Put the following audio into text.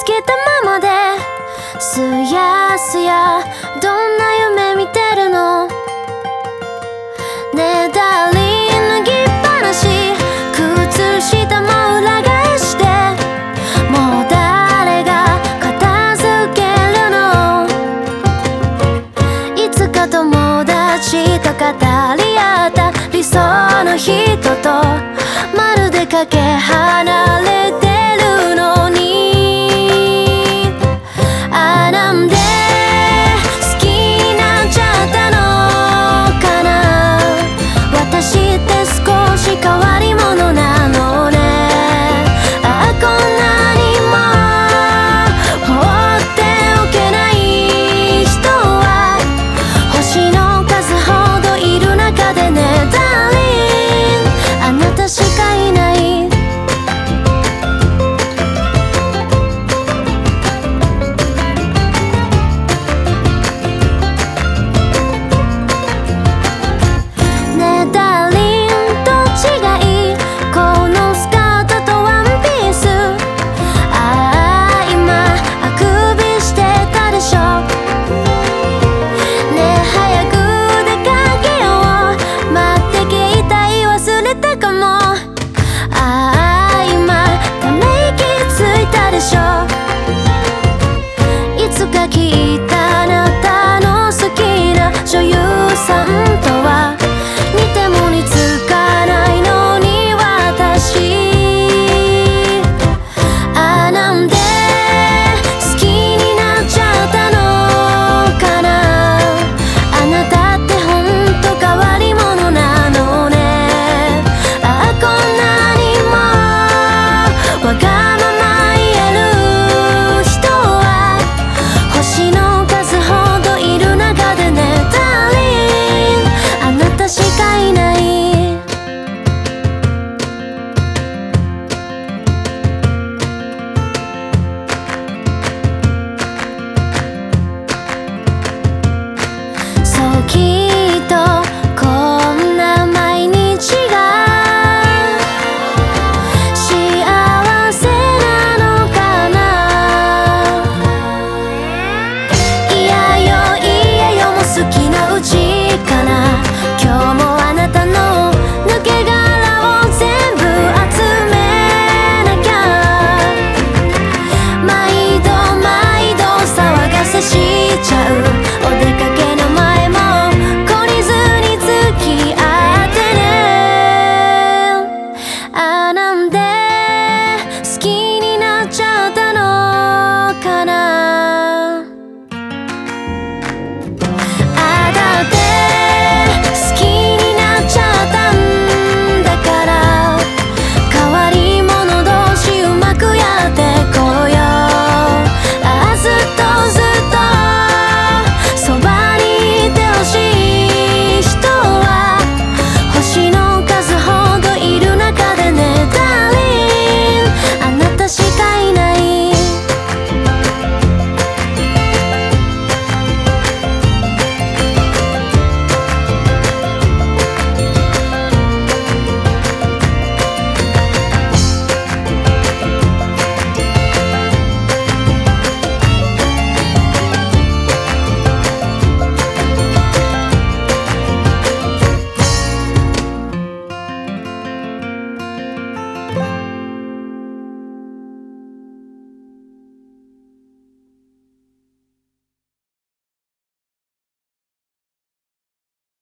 透けたままですやすやどんな夢見てるの？ねだり脱ぎっぱなし靴下も裏返してもう誰が片付けるの？いつか友達と語り合った理想の人とまるでかけ離れて